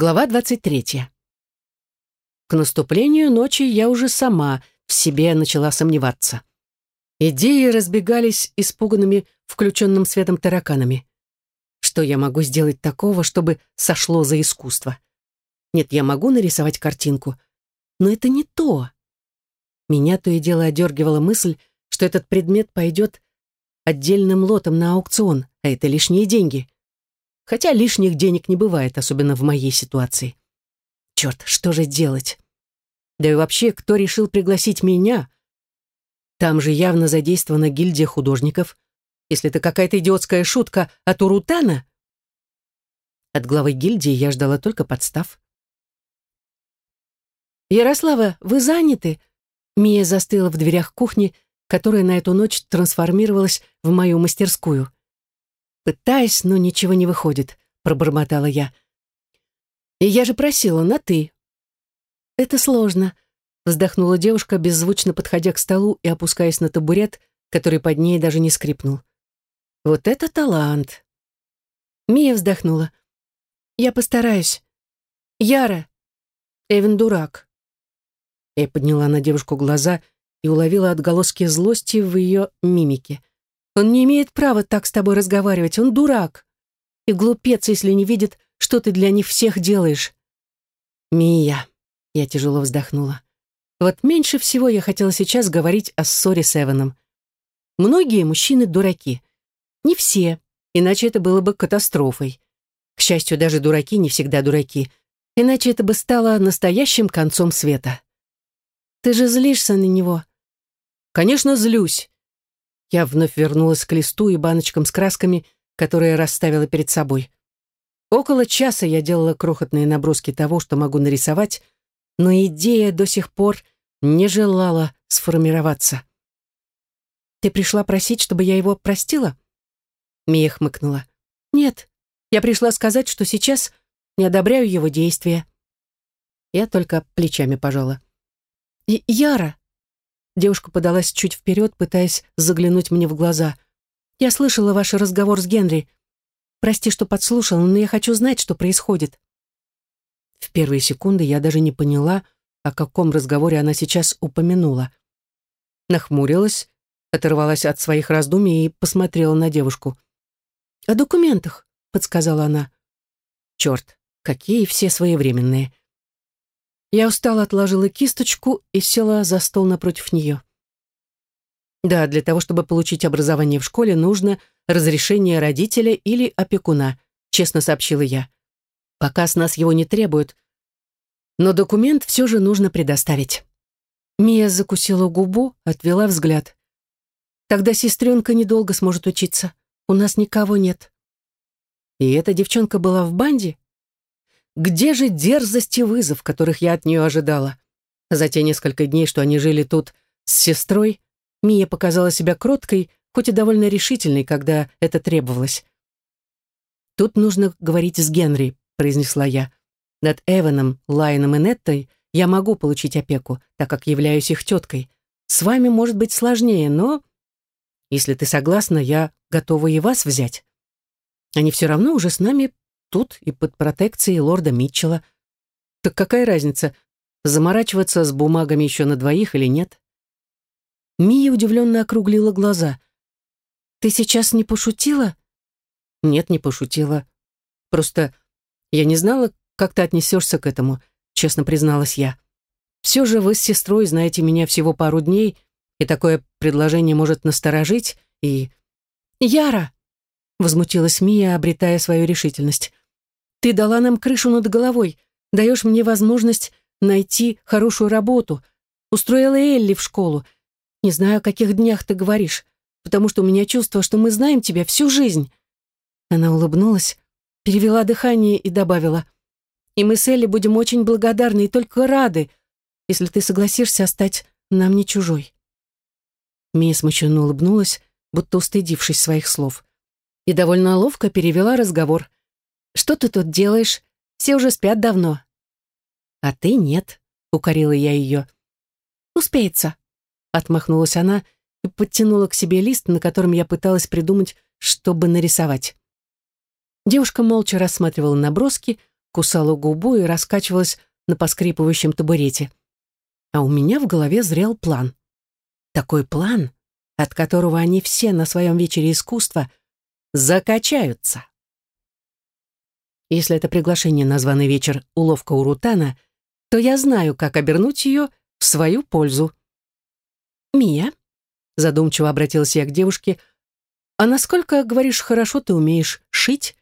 Глава 23. К наступлению ночи я уже сама в себе начала сомневаться. Идеи разбегались испуганными включенным светом тараканами. Что я могу сделать такого, чтобы сошло за искусство? Нет, я могу нарисовать картинку, но это не то. Меня то и дело одергивала мысль, что этот предмет пойдет отдельным лотом на аукцион, а это лишние деньги. Хотя лишних денег не бывает, особенно в моей ситуации. Черт, что же делать? Да и вообще, кто решил пригласить меня? Там же явно задействована гильдия художников. Если это какая-то идиотская шутка от Урутана. От главы гильдии я ждала только подстав. «Ярослава, вы заняты?» Мия застыла в дверях кухни, которая на эту ночь трансформировалась в мою мастерскую. Пытаясь, но ничего не выходит, пробормотала я. И я же просила на «ты». Это сложно, вздохнула девушка, беззвучно подходя к столу и опускаясь на табурет, который под ней даже не скрипнул. Вот это талант. Мия вздохнула. Я постараюсь. Яра. Эвен дурак. Я подняла на девушку глаза и уловила отголоски злости в ее мимике. Он не имеет права так с тобой разговаривать, он дурак. И глупец, если не видит, что ты для них всех делаешь. Мия, я тяжело вздохнула. Вот меньше всего я хотела сейчас говорить о ссоре с Эваном. Многие мужчины дураки. Не все, иначе это было бы катастрофой. К счастью, даже дураки не всегда дураки, иначе это бы стало настоящим концом света. Ты же злишься на него. Конечно, злюсь. Я вновь вернулась к листу и баночкам с красками, которые расставила перед собой. Около часа я делала крохотные наброски того, что могу нарисовать, но идея до сих пор не желала сформироваться. «Ты пришла просить, чтобы я его простила?» Мия хмыкнула. «Нет, я пришла сказать, что сейчас не одобряю его действия». Я только плечами пожала. «Яра!» Девушка подалась чуть вперед, пытаясь заглянуть мне в глаза. «Я слышала ваш разговор с Генри. Прости, что подслушала, но я хочу знать, что происходит». В первые секунды я даже не поняла, о каком разговоре она сейчас упомянула. Нахмурилась, оторвалась от своих раздумий и посмотрела на девушку. «О документах», — подсказала она. «Черт, какие все своевременные. Я устало отложила кисточку и села за стол напротив нее. Да, для того, чтобы получить образование в школе, нужно разрешение родителя или опекуна, честно сообщила я. Пока с нас его не требуют, но документ все же нужно предоставить. Мия закусила губу, отвела взгляд. Тогда сестренка недолго сможет учиться. У нас никого нет. И эта девчонка была в банде? Где же дерзость и вызов, которых я от нее ожидала? За те несколько дней, что они жили тут с сестрой, Мия показала себя кроткой, хоть и довольно решительной, когда это требовалось. «Тут нужно говорить с Генри», — произнесла я. «Над Эваном, Лайоном и Неттой я могу получить опеку, так как являюсь их теткой. С вами может быть сложнее, но, если ты согласна, я готова и вас взять. Они все равно уже с нами тут и под протекцией лорда Митчелла. Так какая разница, заморачиваться с бумагами еще на двоих или нет? Мия удивленно округлила глаза. «Ты сейчас не пошутила?» «Нет, не пошутила. Просто я не знала, как ты отнесешься к этому», честно призналась я. «Все же вы с сестрой знаете меня всего пару дней, и такое предложение может насторожить, и...» «Яра!» — возмутилась Мия, обретая свою решительность. Ты дала нам крышу над головой, даешь мне возможность найти хорошую работу, устроила Элли в школу. Не знаю, о каких днях ты говоришь, потому что у меня чувство, что мы знаем тебя всю жизнь». Она улыбнулась, перевела дыхание и добавила, «И мы с Элли будем очень благодарны и только рады, если ты согласишься стать нам не чужой». Мия смущенно улыбнулась, будто устыдившись своих слов, и довольно ловко перевела разговор. Что ты тут делаешь? Все уже спят давно». «А ты нет», — укорила я ее. «Успеется», — отмахнулась она и подтянула к себе лист, на котором я пыталась придумать, чтобы нарисовать. Девушка молча рассматривала наброски, кусала губу и раскачивалась на поскрипывающем табурете. А у меня в голове зрел план. Такой план, от которого они все на своем вечере искусства закачаются. Если это приглашение на званый вечер уловка Урутана, то я знаю, как обернуть ее в свою пользу. «Мия», — задумчиво обратилась я к девушке, «а насколько, говоришь, хорошо ты умеешь шить?»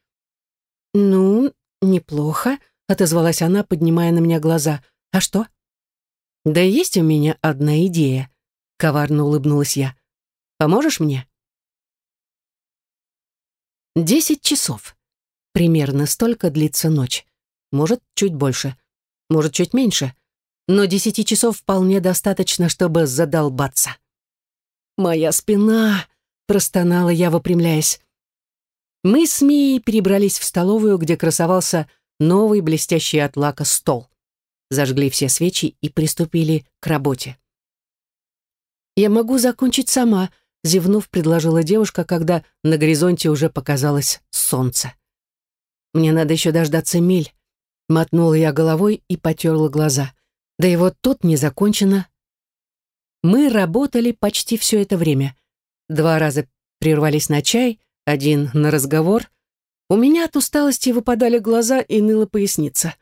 «Ну, неплохо», — отозвалась она, поднимая на меня глаза. «А что?» «Да есть у меня одна идея», — коварно улыбнулась я. «Поможешь мне?» Десять часов. Примерно столько длится ночь. Может, чуть больше. Может, чуть меньше. Но десяти часов вполне достаточно, чтобы задолбаться. «Моя спина!» — простонала я, выпрямляясь. Мы с Мией перебрались в столовую, где красовался новый блестящий от лака стол зажгли все свечи и приступили к работе. «Я могу закончить сама», — зевнув, предложила девушка, когда на горизонте уже показалось солнце. «Мне надо еще дождаться миль», — мотнула я головой и потерла глаза. «Да и вот тут не закончено». Мы работали почти все это время. Два раза прервались на чай, один на разговор. У меня от усталости выпадали глаза и ныла поясница.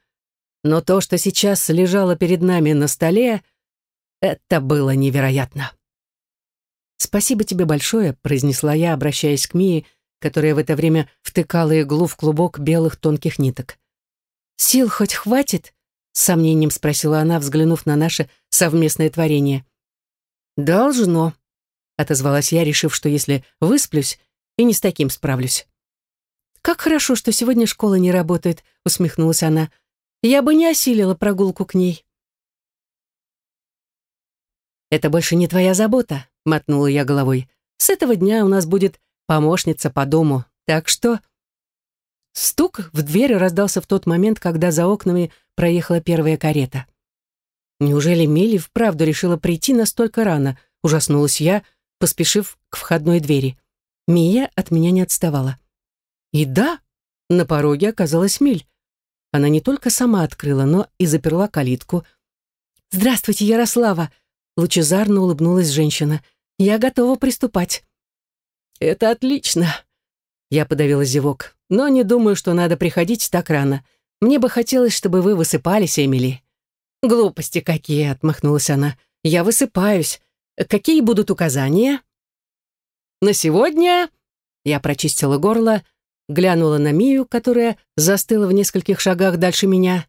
Но то, что сейчас лежало перед нами на столе, это было невероятно. «Спасибо тебе большое», — произнесла я, обращаясь к Мии, которая в это время втыкала иглу в клубок белых тонких ниток. «Сил хоть хватит?» — с сомнением спросила она, взглянув на наше совместное творение. «Должно», — отозвалась я, решив, что если высплюсь, и не с таким справлюсь. «Как хорошо, что сегодня школа не работает», — усмехнулась она, — я бы не осилила прогулку к ней. «Это больше не твоя забота», — мотнула я головой. «С этого дня у нас будет помощница по дому, так что...» Стук в дверь раздался в тот момент, когда за окнами проехала первая карета. Неужели Милли вправду решила прийти настолько рано? Ужаснулась я, поспешив к входной двери. Мия от меня не отставала. И да, на пороге оказалась Миль. Она не только сама открыла, но и заперла калитку. «Здравствуйте, Ярослава!» Лучезарно улыбнулась женщина. «Я готова приступать». «Это отлично!» Я подавила зевок. «Но не думаю, что надо приходить так рано. Мне бы хотелось, чтобы вы высыпались, Эмили». «Глупости какие!» — отмахнулась она. «Я высыпаюсь. Какие будут указания?» «На сегодня...» Я прочистила горло глянула на Мию, которая застыла в нескольких шагах дальше меня.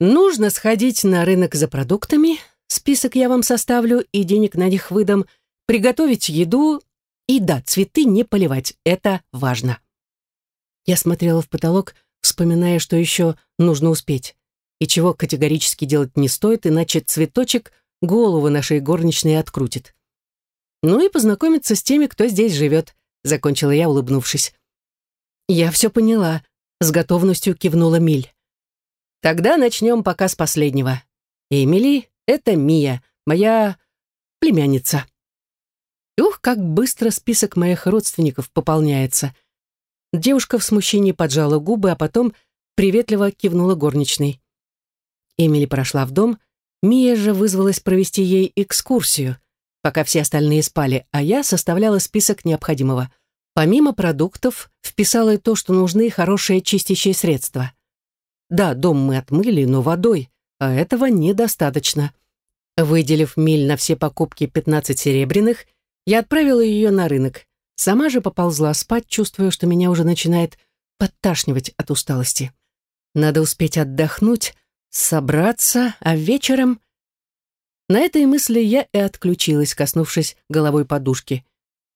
«Нужно сходить на рынок за продуктами, список я вам составлю и денег на них выдам, приготовить еду и, да, цветы не поливать, это важно». Я смотрела в потолок, вспоминая, что еще нужно успеть, и чего категорически делать не стоит, иначе цветочек голову нашей горничной открутит. «Ну и познакомиться с теми, кто здесь живет», — закончила я, улыбнувшись. «Я все поняла», — с готовностью кивнула Миль. «Тогда начнем пока с последнего. Эмили — это Мия, моя племянница». Ух, как быстро список моих родственников пополняется. Девушка в смущении поджала губы, а потом приветливо кивнула горничной. Эмили прошла в дом, Мия же вызвалась провести ей экскурсию, пока все остальные спали, а я составляла список необходимого — Помимо продуктов, вписала и то, что нужны хорошие чистящие средства. Да, дом мы отмыли, но водой, а этого недостаточно. Выделив миль на все покупки 15 серебряных, я отправила ее на рынок. Сама же поползла спать, чувствуя, что меня уже начинает подташнивать от усталости. Надо успеть отдохнуть, собраться, а вечером... На этой мысли я и отключилась, коснувшись головой подушки.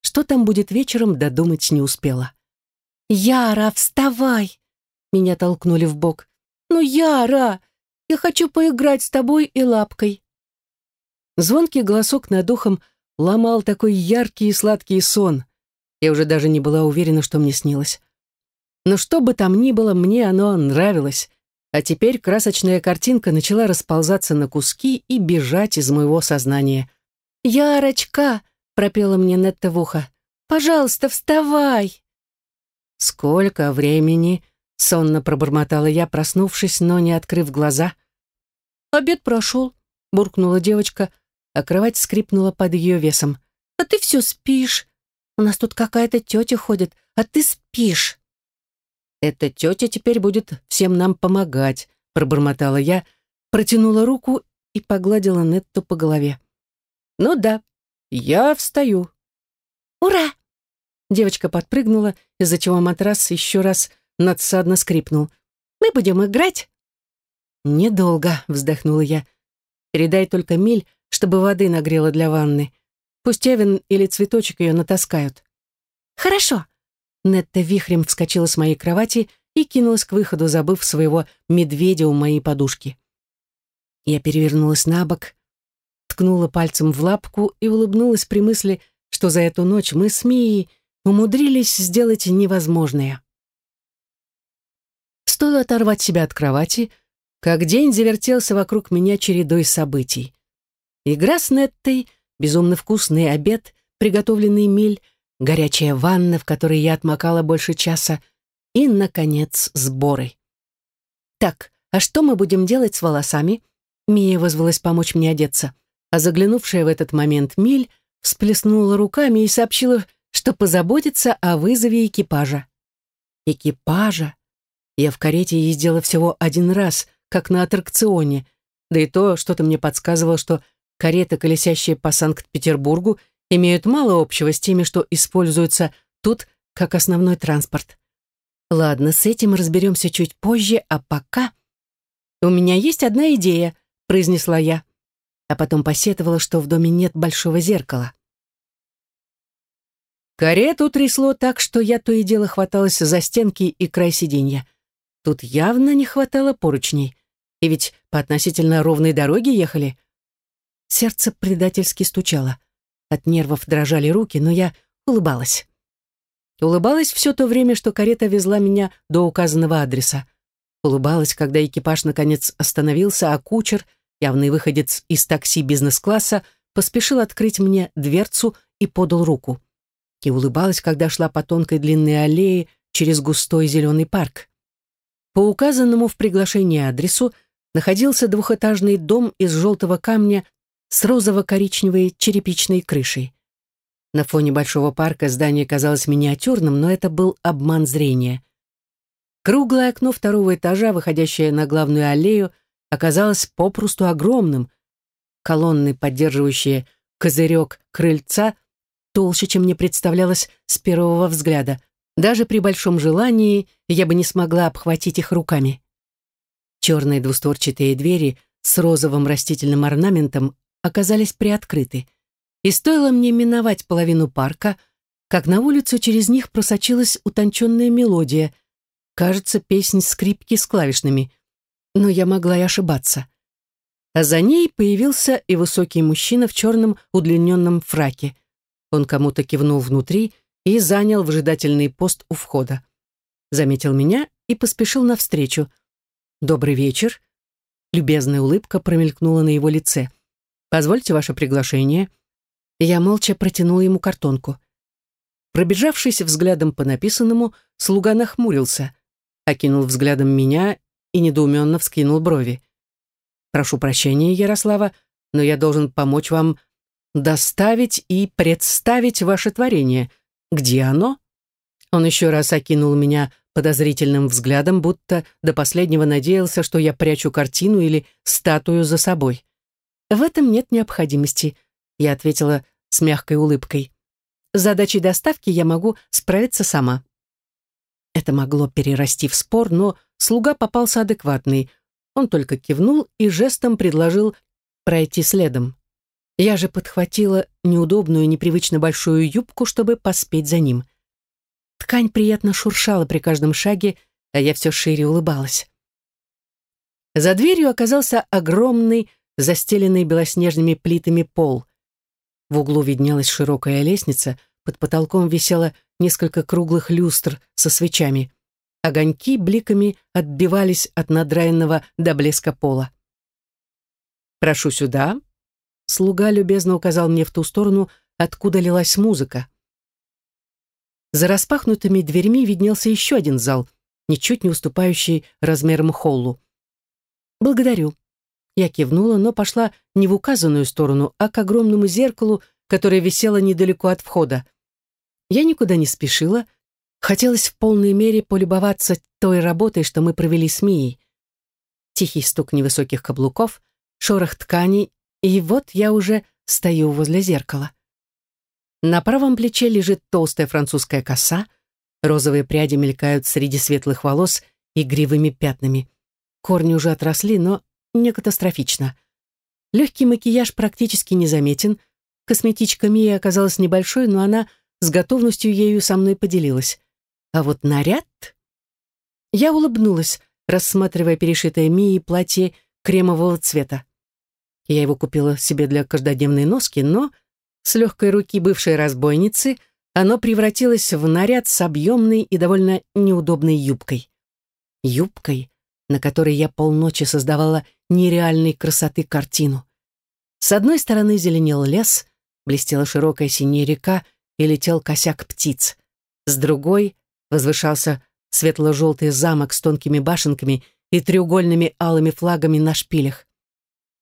Что там будет вечером, додумать не успела. «Яра, вставай!» Меня толкнули в бок. «Ну, Яра, я хочу поиграть с тобой и лапкой». Звонкий голосок над ухом ломал такой яркий и сладкий сон. Я уже даже не была уверена, что мне снилось. Но что бы там ни было, мне оно нравилось. А теперь красочная картинка начала расползаться на куски и бежать из моего сознания. «Ярочка!» пропела мне Нетта в ухо. «Пожалуйста, вставай!» «Сколько времени?» Сонно пробормотала я, проснувшись, но не открыв глаза. «Обед прошел», — буркнула девочка, а кровать скрипнула под ее весом. «А ты все спишь. У нас тут какая-то тетя ходит, а ты спишь». «Эта тетя теперь будет всем нам помогать», — пробормотала я, протянула руку и погладила Нетту по голове. «Ну да, я встаю». «Ура!» Девочка подпрыгнула, из-за чего матрас еще раз надсадно скрипнул. «Мы будем играть?» «Недолго», — вздохнула я. «Передай только Миль, чтобы воды нагрела для ванны. Пусть Эвен или цветочек ее натаскают». «Хорошо». Нетта вихрем вскочила с моей кровати и кинулась к выходу, забыв своего медведя у моей подушки. Я перевернулась на бок, ткнула пальцем в лапку и улыбнулась при мысли, что за эту ночь мы с Мией умудрились сделать невозможное. Стоило оторвать себя от кровати, как день завертелся вокруг меня чередой событий. Игра с Неттой, безумно вкусный обед, приготовленный миль, горячая ванна, в которой я отмокала больше часа, и, наконец, сборы. «Так, а что мы будем делать с волосами?» Мия вызвалась помочь мне одеться, а заглянувшая в этот момент Миль всплеснула руками и сообщила, что позаботится о вызове экипажа. Экипажа? Я в карете ездила всего один раз, как на аттракционе, да и то что-то мне подсказывало, что кареты, колесящие по Санкт-Петербургу, имеют мало общего с теми, что используются тут как основной транспорт. Ладно, с этим разберемся чуть позже, а пока... «У меня есть одна идея», — произнесла я, а потом посетовала, что в доме нет большого зеркала. Карету трясло так, что я то и дело хваталась за стенки и край сиденья. Тут явно не хватало поручней. И ведь по относительно ровной дороге ехали. Сердце предательски стучало. От нервов дрожали руки, но я улыбалась. Улыбалась все то время, что карета везла меня до указанного адреса. Улыбалась, когда экипаж наконец остановился, а кучер, явный выходец из такси бизнес-класса, поспешил открыть мне дверцу и подал руку. И улыбалась, когда шла по тонкой длинной аллее через густой зеленый парк. По указанному в приглашении адресу находился двухэтажный дом из желтого камня с розово-коричневой черепичной крышей. На фоне большого парка здание казалось миниатюрным, но это был обман зрения. Круглое окно второго этажа, выходящее на главную аллею, оказалось попросту огромным. Колонны, поддерживающие козырек крыльца, толще, чем мне представлялось с первого взгляда. Даже при большом желании я бы не смогла обхватить их руками. Черные двустворчатые двери с розовым растительным орнаментом оказались приоткрыты. И стоило мне миновать половину парка, как на улицу через них просочилась утонченная мелодия. Кажется, песнь скрипки с клавишными. Но я могла и ошибаться. А за ней появился и высокий мужчина в черном удлиненном фраке. Он кому-то кивнул внутри — и занял выжидательный пост у входа. Заметил меня и поспешил навстречу. «Добрый вечер». Любезная улыбка промелькнула на его лице. «Позвольте ваше приглашение». Я молча протянул ему картонку. Пробежавшись взглядом по написанному, слуга нахмурился, окинул взглядом меня и недоуменно вскинул брови. «Прошу прощения, Ярослава, но я должен помочь вам доставить и представить ваше творение», где оно? Он еще раз окинул меня подозрительным взглядом, будто до последнего надеялся, что я прячу картину или статую за собой. В этом нет необходимости, я ответила с мягкой улыбкой. С задачей доставки я могу справиться сама. Это могло перерасти в спор, но слуга попался адекватный. Он только кивнул и жестом предложил пройти следом. Я же подхватила неудобную, непривычно большую юбку, чтобы поспеть за ним. Ткань приятно шуршала при каждом шаге, а я все шире улыбалась. За дверью оказался огромный, застеленный белоснежными плитами пол. В углу виднелась широкая лестница, под потолком висело несколько круглых люстр со свечами. Огоньки бликами отбивались от надраенного до блеска пола. «Прошу сюда», Слуга любезно указал мне в ту сторону, откуда лилась музыка. За распахнутыми дверьми виднелся еще один зал, ничуть не уступающей размерам холлу. «Благодарю». Я кивнула, но пошла не в указанную сторону, а к огромному зеркалу, которое висело недалеко от входа. Я никуда не спешила, хотелось в полной мере полюбоваться той работой, что мы провели с Мией. Тихий стук невысоких каблуков, шорох ткани, и вот я уже стою возле зеркала. На правом плече лежит толстая французская коса, розовые пряди мелькают среди светлых волос игривыми пятнами. Корни уже отросли, но не катастрофично. Легкий макияж практически незаметен. Косметичка Мии оказалась небольшой, но она с готовностью ею со мной поделилась. А вот наряд... Я улыбнулась, рассматривая перешитое Мии платье кремового цвета. Я его купила себе для каждодневной носки, но с легкой руки бывшей разбойницы оно превратилось в наряд с объемной и довольно неудобной юбкой. Юбкой, на которой я полночи создавала нереальной красоты картину. С одной стороны зеленел лес, блестела широкая синяя река и летел косяк птиц. С другой возвышался светло-желтый замок с тонкими башенками и треугольными алыми флагами на шпилях.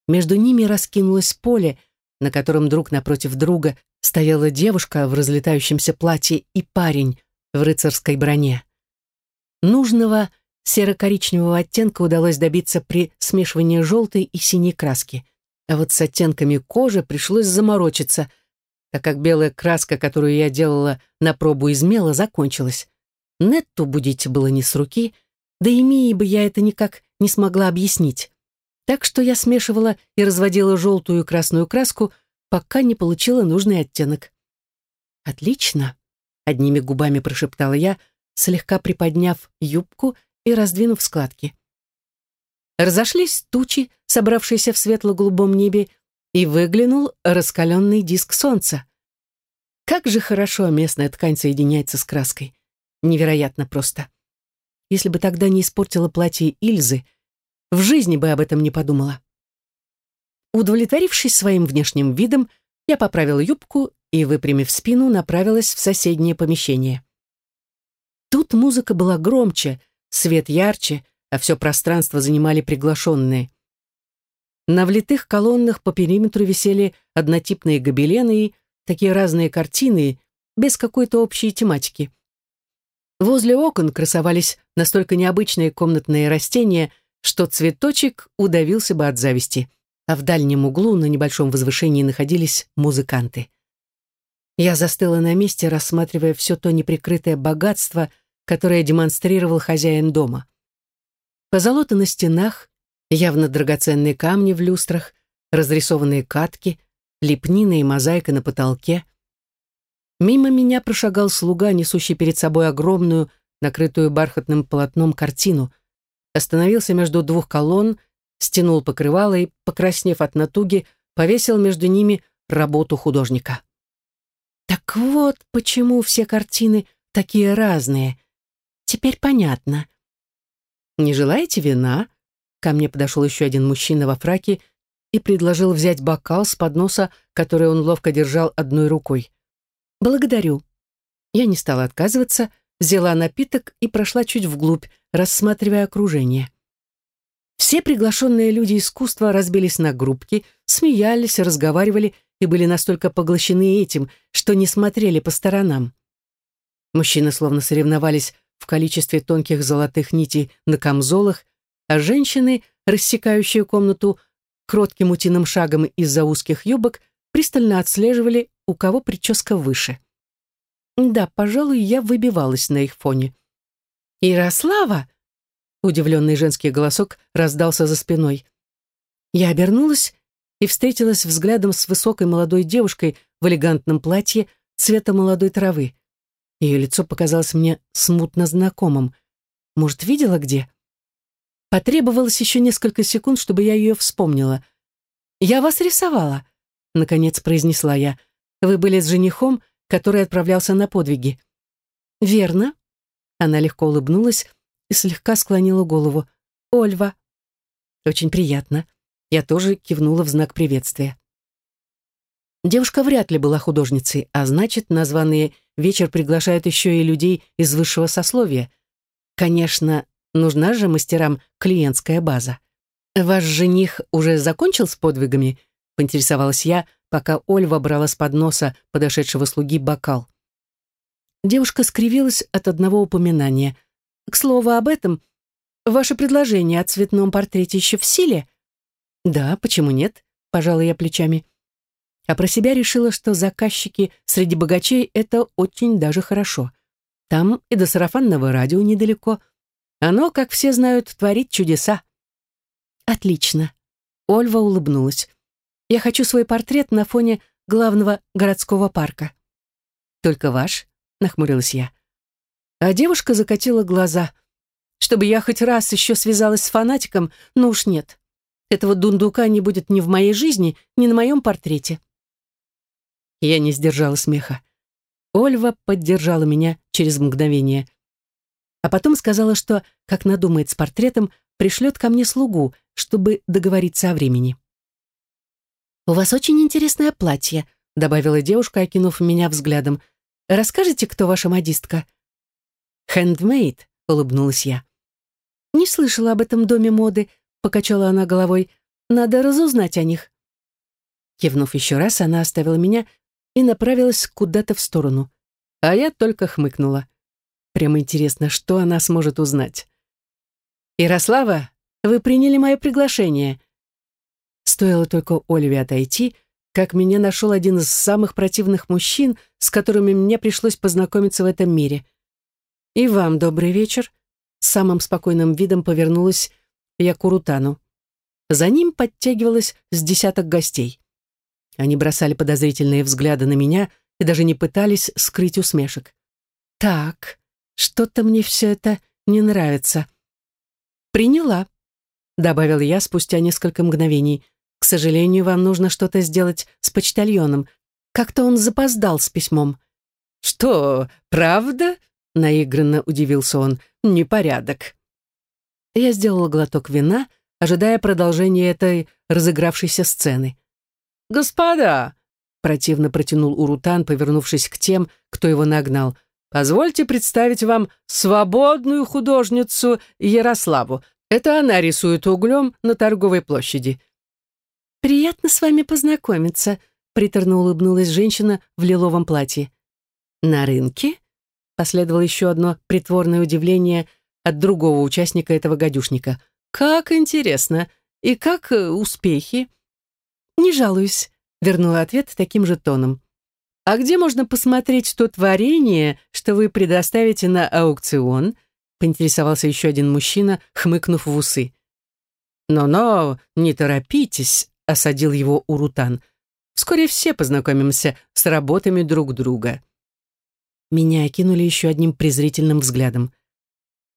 Между ними раскинулось поле, на котором друг напротив друга стояла девушка в разлетающемся платье и парень в рыцарской броне. Нужного серо-коричневого оттенка удалось добиться при смешивании желтой и синей краски. А вот с оттенками кожи пришлось заморочиться, так как белая краска, которую я делала на пробу из мела, закончилась. Нетту будить было не с руки, да и Мии бы я это никак не смогла объяснить. Так что я смешивала и разводила желтую и красную краску, пока не получила нужный оттенок. «Отлично!» — одними губами прошептала я, слегка приподняв юбку и раздвинув складки. Разошлись тучи, собравшиеся в светло-голубом небе, и выглянул раскаленный диск солнца. Как же хорошо местная ткань соединяется с краской. Невероятно просто. Если бы тогда не испортила платье Ильзы, в жизни бы об этом не подумала. Удовлетворившись своим внешним видом, я поправила юбку и, выпрямив спину, направилась в соседнее помещение. Тут музыка была громче, свет ярче, а все пространство занимали приглашенные. На влитых колоннах по периметру висели однотипные гобелены и такие разные картины, без какой-то общей тематики. Возле окон красовались настолько необычные комнатные растения – что цветочек удавился бы от зависти, а в дальнем углу на небольшом возвышении находились музыканты. Я застыла на месте, рассматривая все то неприкрытое богатство, которое демонстрировал хозяин дома. Позолота на стенах, явно драгоценные камни в люстрах, разрисованные катки, лепнина и мозаика на потолке. Мимо меня прошагал слуга, несущий перед собой огромную, накрытую бархатным полотном картину — остановился между двух колонн, стянул покрывало и, покраснев от натуги, повесил между ними работу художника. Так вот, почему все картины такие разные. Теперь понятно. «Не желаете вина?» Ко мне подошел еще один мужчина во фраке и предложил взять бокал с подноса, который он ловко держал одной рукой. «Благодарю». Я не стала отказываться, взяла напиток и прошла чуть вглубь, рассматривая окружение. Все приглашенные люди искусства разбились на группки, смеялись, разговаривали и были настолько поглощены этим, что не смотрели по сторонам. Мужчины словно соревновались в количестве тонких золотых нитей на камзолах, а женщины, рассекающие комнату кротким утиным шагом из-за узких юбок, пристально отслеживали, у кого прическа выше. Да, пожалуй, я выбивалась на их фоне. «Ярослава!» Удивленный женский голосок раздался за спиной. Я обернулась и встретилась взглядом с высокой молодой девушкой в элегантном платье цвета молодой травы. Ее лицо показалось мне смутно знакомым. Может, видела где? Потребовалось еще несколько секунд, чтобы я ее вспомнила. «Я вас рисовала», — наконец произнесла я. «Вы были с женихом, который отправлялся на подвиги». «Верно». Она легко улыбнулась и слегка склонила голову. «Ольва». «Очень приятно». Я тоже кивнула в знак приветствия. Девушка вряд ли была художницей, а значит, названные вечер приглашают еще и людей из высшего сословия. Конечно, нужна же мастерам клиентская база. Ваш жених уже закончил с подвигами? Поинтересовалась я, пока Ольва брала с подноса подошедшего слуги бокал. Девушка скривилась от одного упоминания. «К слову об этом, ваше предложение о цветном портрете еще в силе?» «Да, почему нет?» — пожала я плечами. А про себя решила, что заказчики среди богачей — это очень даже хорошо. Там и до сарафанного радио недалеко. Оно, как все знают, творит чудеса. «Отлично!» — Ольва улыбнулась. «Я хочу свой портрет на фоне главного городского парка». «Только ваш?» — нахмурилась я. А девушка закатила глаза. «Чтобы я хоть раз еще связалась с фанатиком, ну уж нет. Этого дундука не будет ни в моей жизни, ни на моем портрете». Я не сдержала смеха. Ольва поддержала меня через мгновение. А потом сказала, что, как надумает с портретом, пришлет ко мне слугу, чтобы договориться о времени. «У вас очень интересное платье», — добавила девушка, окинув меня взглядом. «Расскажите, кто ваша модистка?» «Хэндмейд», — улыбнулась я. «Не слышала об этом доме моды», — покачала она головой. «Надо разузнать о них». Кивнув еще раз, она оставила меня и направилась куда-то в сторону. А я только хмыкнула. Прямо интересно, что она сможет узнать. «Ярослава, вы приняли мое приглашение». Стоило только Оливе отойти, как меня нашел один из самых противных мужчин, с которыми мне пришлось познакомиться в этом мире. «И вам добрый вечер», — самым спокойным видом повернулась я к Урутану. За ним подтягивалось с десяток гостей. Они бросали подозрительные взгляды на меня и даже не пытались скрыть усмешек. «Так, что-то мне все это не нравится». «Приняла», — добавил я спустя несколько мгновений. «К сожалению, вам нужно что-то сделать с почтальоном. Как-то он запоздал с письмом». «Что, правда?» — наигранно удивился он. «Непорядок». Я сделала глоток вина, ожидая продолжения этой разыгравшейся сцены. «Господа!» — противно протянул Урутан, повернувшись к тем, кто его нагнал. «Позвольте представить вам свободную художницу Ярославу. Это она рисует углем на торговой площади». «Приятно с вами познакомиться», — приторно улыбнулась женщина в лиловом платье. «На рынке?» — последовало еще одно притворное удивление от другого участника этого гадюшника. «Как интересно! И как э, успехи?» «Не жалуюсь», — вернула ответ таким же тоном. «А где можно посмотреть то творение, что вы предоставите на аукцион?» — поинтересовался еще один мужчина, хмыкнув в усы. «Но-но, не торопитесь», — осадил его Урутан. «Вскоре все познакомимся с работами друг друга». Меня окинули еще одним презрительным взглядом.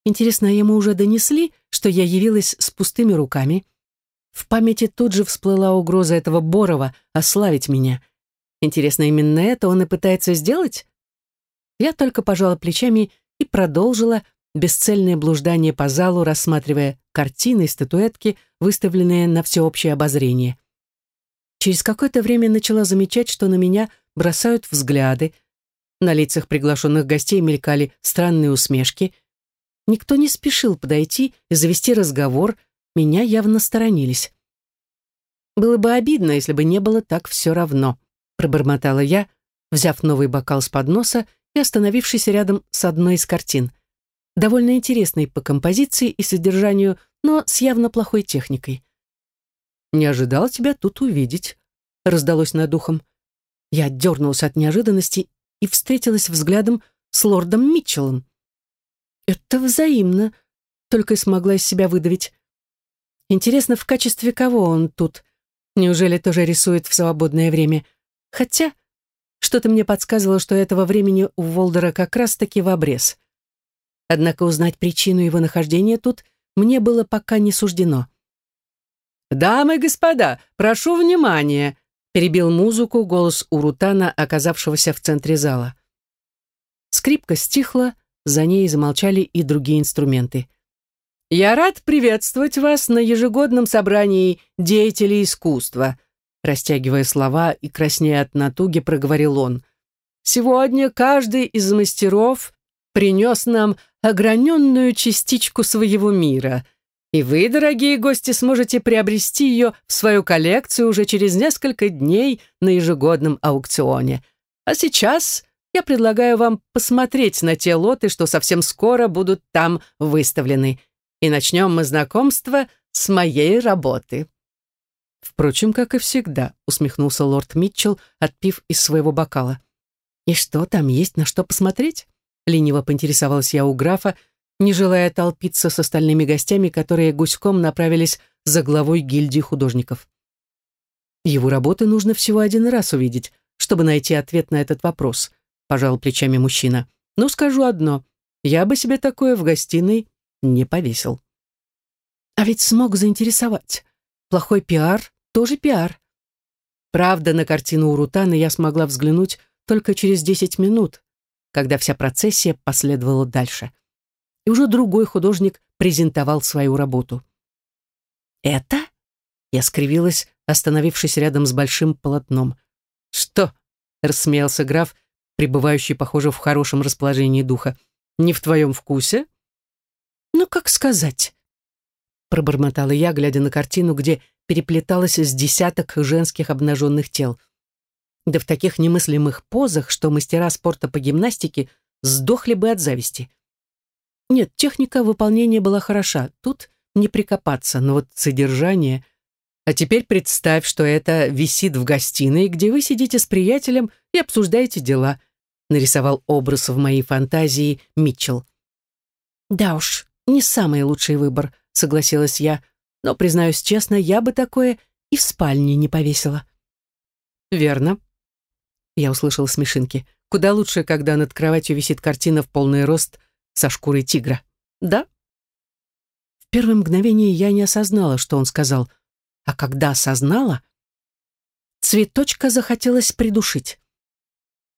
Интересно, ему уже донесли, что я явилась с пустыми руками?» В памяти тут же всплыла угроза этого Борова ославить меня. Интересно, именно это он и пытается сделать? Я только пожала плечами и продолжила бесцельное блуждание по залу, рассматривая картины и статуэтки, выставленные на всеобщее обозрение. Через какое-то время начала замечать, что на меня бросают взгляды. На лицах приглашенных гостей мелькали странные усмешки. Никто не спешил подойти и завести разговор — меня явно сторонились. «Было бы обидно, если бы не было так все равно», пробормотала я, взяв новый бокал с подноса и остановившись рядом с одной из картин. Довольно интересной по композиции и содержанию, но с явно плохой техникой. «Не ожидал тебя тут увидеть», — раздалось над ухом. Я дернулась от неожиданности и встретилась взглядом с лордом Митчеллом. «Это взаимно», — только и смогла из себя выдавить. Интересно, в качестве кого он тут? Неужели тоже рисует в свободное время? Хотя, что-то мне подсказывало, что этого времени у Волдера как раз-таки в обрез. Однако узнать причину его нахождения тут мне было пока не суждено. «Дамы и господа, прошу внимания!» перебил музыку голос Урутана, оказавшегося в центре зала. Скрипка стихла, за ней замолчали и другие инструменты. «Я рад приветствовать вас на ежегодном собрании деятелей искусства», растягивая слова и краснея от натуги, проговорил он. «Сегодня каждый из мастеров принес нам ограненную частичку своего мира. И вы, дорогие гости, сможете приобрести ее в свою коллекцию уже через несколько дней на ежегодном аукционе. А сейчас я предлагаю вам посмотреть на те лоты, что совсем скоро будут там выставлены. И начнем мы знакомство с моей работы». «Впрочем, как и всегда», — усмехнулся лорд Митчелл, отпив из своего бокала. «И что, там есть на что посмотреть?» — лениво поинтересовалась я у графа, не желая толпиться с остальными гостями, которые гуськом направились за главой гильдии художников. Его работы нужно всего один раз увидеть, чтобы найти ответ на этот вопрос, пожал плечами мужчина. Ну, скажу одно, я бы себе такое в гостиной не повесил. А ведь смог заинтересовать. Плохой пиар тоже пиар. Правда, на картину Урутана я смогла взглянуть только через 10 минут, когда вся процессия последовала дальше. И уже другой художник презентовал свою работу. «Это?» Я скривилась, остановившись рядом с большим полотном. «Что?» — рассмеялся граф, пребывающий, похоже, в хорошем расположении духа. «Не в твоем вкусе?» «Ну, как сказать?» Пробормотала я, глядя на картину, где переплеталось с десяток женских обнаженных тел. Да в таких немыслимых позах, что мастера спорта по гимнастике сдохли бы от зависти. Нет, техника выполнения была хороша, тут не прикопаться, но вот содержание... А теперь представь, что это висит в гостиной, где вы сидите с приятелем и обсуждаете дела, нарисовал образ в моей фантазии Митчелл. Да уж, не самый лучший выбор, согласилась я, но, признаюсь честно, я бы такое и в спальне не повесила. Верно. Я услышала смешинки. Куда лучше, когда над кроватью висит картина в полный рост со шкурой тигра. Да? В первое мгновение я не осознала, что он сказал, а когда осознала, цветочка захотелось придушить.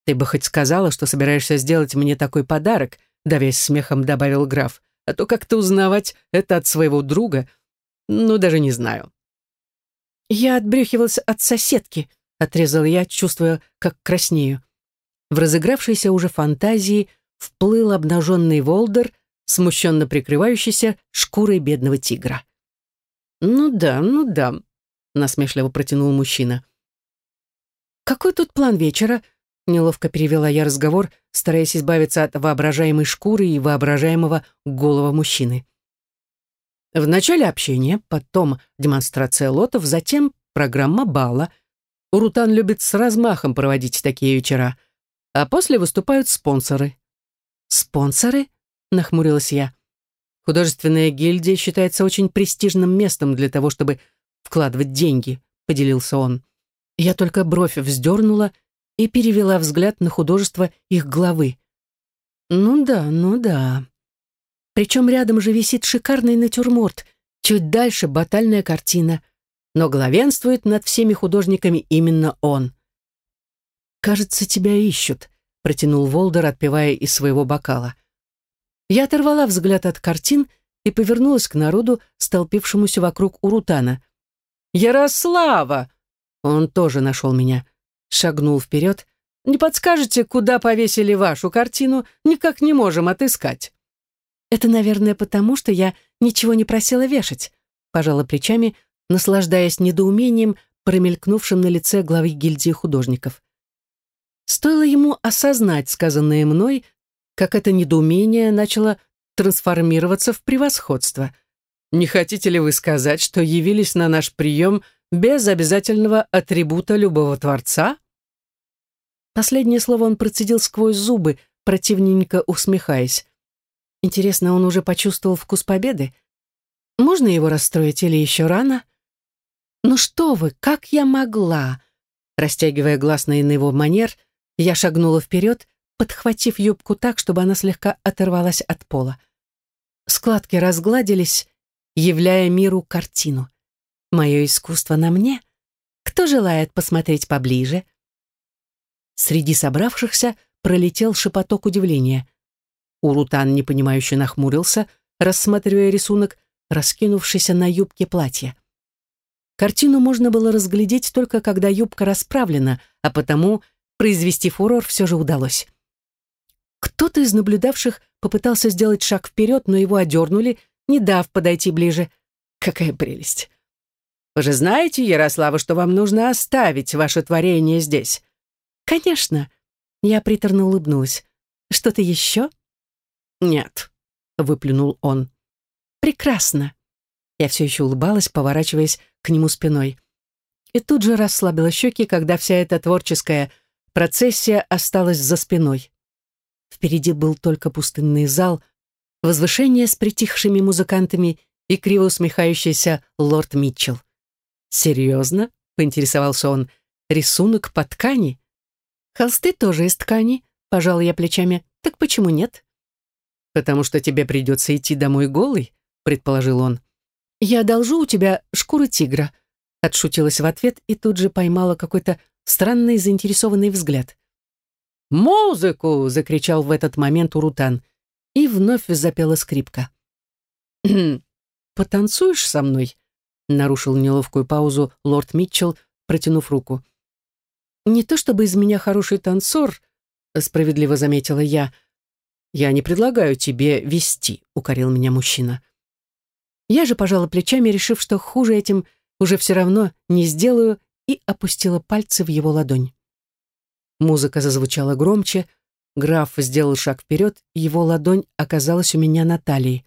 «Ты бы хоть сказала, что собираешься сделать мне такой подарок», давясь смехом добавил граф а то как-то узнавать это от своего друга, ну, даже не знаю. Я отбрюхивалась от соседки, отрезал я, чувствуя, как краснею. В разыгравшейся уже фантазии вплыл обнаженный Волдер, смущенно прикрывающийся шкурой бедного тигра. «Ну да, ну да», — насмешливо протянул мужчина. «Какой тут план вечера?» Неловко перевела я разговор, стараясь избавиться от воображаемой шкуры и воображаемого голого мужчины. В начале общения, потом демонстрация лотов, затем программа бала. Урутан любит с размахом проводить такие вечера. А после выступают спонсоры. «Спонсоры?» — нахмурилась я. «Художественная гильдия считается очень престижным местом для того, чтобы вкладывать деньги», — поделился он. Я только бровь вздернула и перевела взгляд на художество их главы. Ну да, ну да. Причем рядом же висит шикарный натюрморт, чуть дальше батальная картина, но главенствует над всеми художниками именно он. «Кажется, тебя ищут», — протянул Волдер, отпивая из своего бокала. Я оторвала взгляд от картин и повернулась к народу, столпившемуся вокруг Урутана. «Ярослава!» Он тоже нашел меня шагнул вперед. «Не подскажете, куда повесили вашу картину? Никак не можем отыскать». «Это, наверное, потому, что я ничего не просила вешать», пожала плечами, наслаждаясь недоумением, промелькнувшим на лице главы гильдии художников. Стоило ему осознать сказанное мной, как это недоумение начало трансформироваться в превосходство. «Не хотите ли вы сказать, что явились на наш прием без обязательного атрибута любого творца?» Последнее слово он процедил сквозь зубы, противненько усмехаясь. Интересно, он уже почувствовал вкус победы? Можно его расстроить или еще рано? «Ну что вы, как я могла?» Растягивая глаз на его манер, я шагнула вперед, подхватив юбку так, чтобы она слегка оторвалась от пола. Складки разгладились, являя миру картину. Мое искусство на мне? Кто желает посмотреть поближе? Среди собравшихся пролетел шепоток удивления. Урутан непонимающе нахмурился, рассматривая рисунок, раскинувшийся на юбке платья. Картину можно было разглядеть только когда юбка расправлена, а потому произвести фурор все же удалось. Кто-то из наблюдавших попытался сделать шаг вперед, но его одернули, не дав подойти ближе. Какая прелесть! Вы же знаете, Ярослава, что вам нужно оставить ваше творение здесь? Конечно. Я приторно улыбнулась. Что-то еще? Нет, выплюнул он. Прекрасно. Я все еще улыбалась, поворачиваясь к нему спиной. И тут же расслабила щеки, когда вся эта творческая процессия осталась за спиной. Впереди был только пустынный зал, возвышение с притихшими музыкантами и криво усмехающийся лорд Митчелл. «Серьезно?» — поинтересовался он. «Рисунок по ткани?» «Холсты тоже из ткани», — пожал я плечами. «Так почему нет?» «Потому что тебе придется идти домой голый», — предположил он. «Я одолжу у тебя шкуру тигра», — отшутилась в ответ и тут же поймала какой-то странный заинтересованный взгляд. «Музыку!» — закричал в этот момент Урутан. И вновь запела скрипка. «Потанцуешь со мной?» — нарушил неловкую паузу лорд Митчелл, протянув руку. «Не то чтобы из меня хороший танцор», — справедливо заметила я. «Я не предлагаю тебе вести», — укорил меня мужчина. Я же пожала плечами, решив, что хуже этим уже все равно не сделаю, и опустила пальцы в его ладонь. Музыка зазвучала громче, граф сделал шаг вперед, его ладонь оказалась у меня на талии.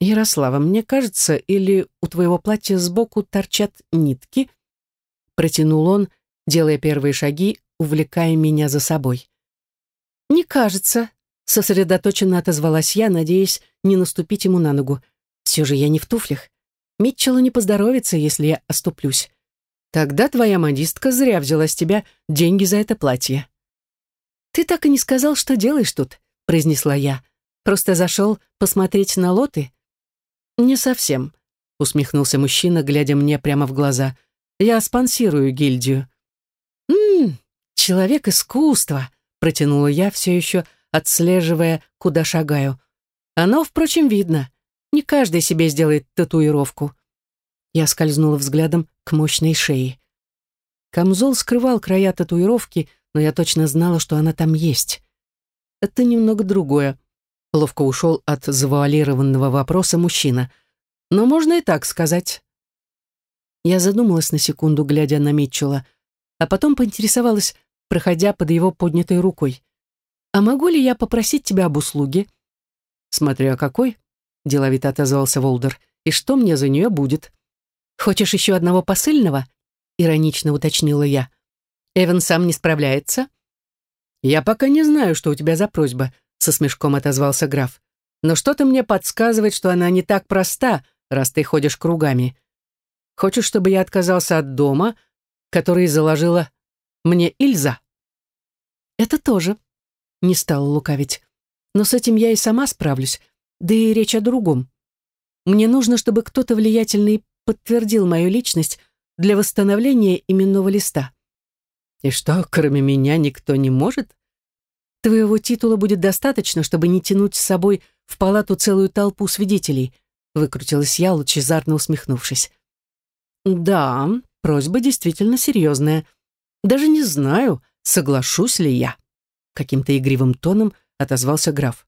«Ярослава, мне кажется, или у твоего платья сбоку торчат нитки?» Протянул он, делая первые шаги, увлекая меня за собой. «Не кажется», — сосредоточенно отозвалась я, надеясь не наступить ему на ногу. «Все же я не в туфлях. Митчеллу не поздоровится, если я оступлюсь. Тогда твоя модистка зря взяла с тебя деньги за это платье. Ты так и не сказал, что делаешь тут, произнесла я. Просто зашел посмотреть на лоты. Не совсем, усмехнулся мужчина, глядя мне прямо в глаза. Я спонсирую гильдию. Мм, человек искусства, протянула я, все еще отслеживая, куда шагаю. Оно, впрочем, видно. Не каждый себе сделает татуировку. Я скользнула взглядом к мощной шее. Камзол скрывал края татуировки, но я точно знала, что она там есть. Это немного другое. Ловко ушел от завуалированного вопроса мужчина. Но можно и так сказать. Я задумалась на секунду, глядя на Митчелла, а потом поинтересовалась, проходя под его поднятой рукой. «А могу ли я попросить тебя об услуге?» «Смотря какой», — деловито отозвался Волдер, «и что мне за нее будет?» «Хочешь еще одного посыльного?» — иронично уточнила я. «Эван сам не справляется?» «Я пока не знаю, что у тебя за просьба», — со смешком отозвался граф. «Но что-то мне подсказывает, что она не так проста, раз ты ходишь кругами. Хочешь, чтобы я отказался от дома, который заложила мне Ильза?» «Это тоже», — не стала лукавить. «Но с этим я и сама справлюсь, да и речь о другом. Мне нужно, чтобы кто-то влиятельный подтвердил мою личность для восстановления именного листа. И что, кроме меня, никто не может? Твоего титула будет достаточно, чтобы не тянуть с собой в палату целую толпу свидетелей, выкрутилась я, лучезарно усмехнувшись. Да, просьба действительно серьезная. Даже не знаю, соглашусь ли я. Каким-то игривым тоном отозвался граф.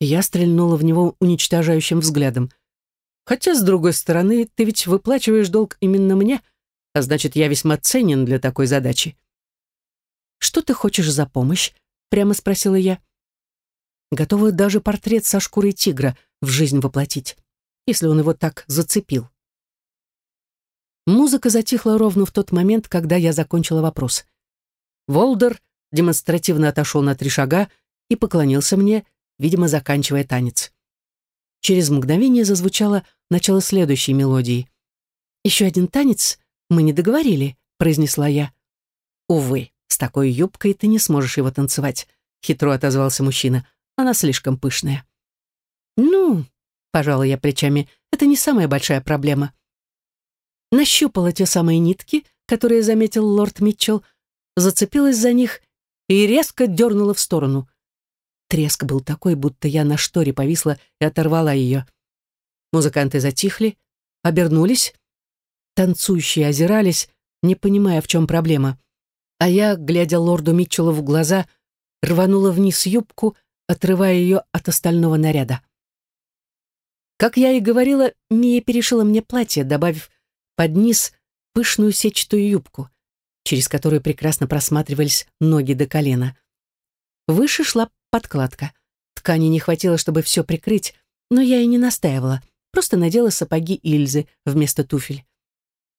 Я стрельнула в него уничтожающим взглядом. Хотя, с другой стороны, ты ведь выплачиваешь долг именно мне, а значит, я весьма ценен для такой задачи. «Что ты хочешь за помощь?» — прямо спросила я. Готова даже портрет со шкурой тигра в жизнь воплотить, если он его так зацепил. Музыка затихла ровно в тот момент, когда я закончила вопрос. Волдер демонстративно отошел на три шага и поклонился мне, видимо, заканчивая танец. Через мгновение зазвучало начало следующей мелодии. «Еще один танец? Мы не договорили», — произнесла я. «Увы, с такой юбкой ты не сможешь его танцевать», — хитро отозвался мужчина. «Она слишком пышная». «Ну», — пожала я плечами, — «это не самая большая проблема». Нащупала те самые нитки, которые заметил лорд Митчелл, зацепилась за них и резко дернула в сторону — Треск был такой, будто я на шторе повисла и оторвала ее. Музыканты затихли, обернулись. Танцующие озирались, не понимая, в чем проблема. А я, глядя лорду Митчеллу в глаза, рванула вниз юбку, отрывая ее от остального наряда. Как я и говорила, Мия перешила мне платье, добавив под низ пышную сетчатую юбку, через которую прекрасно просматривались ноги до колена. Выше шла подкладка. Ткани не хватило, чтобы все прикрыть, но я и не настаивала, просто надела сапоги Ильзы вместо туфель.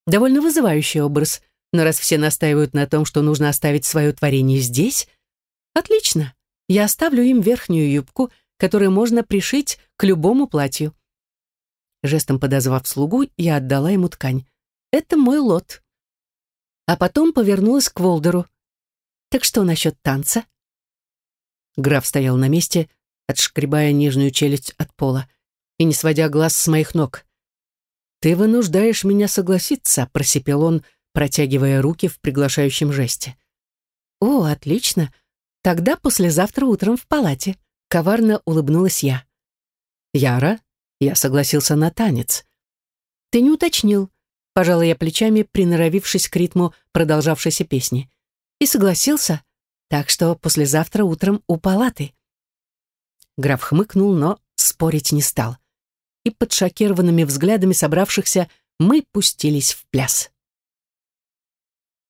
Довольно вызывающий образ, но раз все настаивают на том, что нужно оставить свое творение здесь, отлично, я оставлю им верхнюю юбку, которую можно пришить к любому платью. Жестом подозвав слугу, я отдала ему ткань. «Это мой лот». А потом повернулась к Волдеру. «Так что насчет танца?» Граф стоял на месте, отшкребая нижнюю челюсть от пола и не сводя глаз с моих ног. «Ты вынуждаешь меня согласиться», — просипел он, протягивая руки в приглашающем жесте. «О, отлично. Тогда послезавтра утром в палате», — коварно улыбнулась я. «Яра, я согласился на танец. Ты не уточнил, пожала я плечами, приноровившись к ритму продолжавшейся песни. И согласился, так что послезавтра утром у палаты. Граф хмыкнул, но спорить не стал. И под шокированными взглядами собравшихся мы пустились в пляс.